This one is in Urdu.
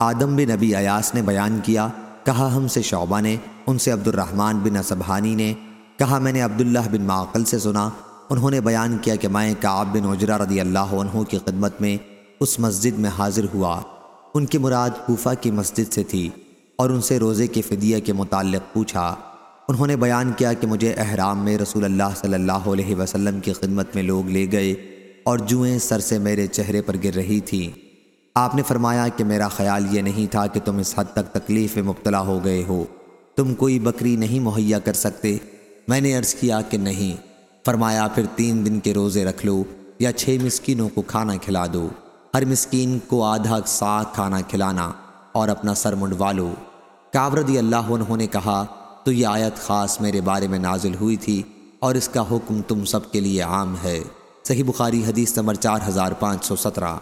آدم بن نبی ایاس نے بیان کیا، کہا ہم سے شعبہ نے، ان سے عبد الرحمن بن اسبحانی نے، کہا میں نے عبداللہ بن معقل سے سنا، انہوں نے بیان کیا کہ میں کعب بن عجرہ رضی اللہ عنہ کی خدمت میں اس مسجد میں حاضر ہوا۔ ان کی مراد کوفہ کی مسجد سے تھی اور ان سے روزے کے فدیہ کے متعلق پوچھا۔ انہوں نے بیان کیا کہ مجھے احرام میں رسول اللہ صلی اللہ علیہ وسلم کی خدمت میں لوگ لے گئے اور جوئیں سر سے میرے چہرے پر گر رہی تھیں۔ آپ نے فرمایا کہ میرا خیال یہ نہیں تھا کہ تم اس حد تک تکلیف میں مبتلا ہو گئے ہو۔ تم کوئی بکری نہیں مہیا کر سکتے۔ میں نے عرض کیا کہ نہیں۔ فرمایا، پھر تین دن کے روزے رکھ لو یا چھ مسکینوں کو کھانا کھلا دو۔ ہر مسکین کو آدھا سا کھانا کھلانا اور اپنا سر منڈوا لو۔ کاوردی اللہ عنہ نے کہا، تو یہ آیت خاص میرے بارے میں نازل ہوئی تھی اور اس کا حکم تم سب کے لیے عام ہے۔ صحیح بخاری حدیث نمبر چار ہزار پانچ سو سترہ۔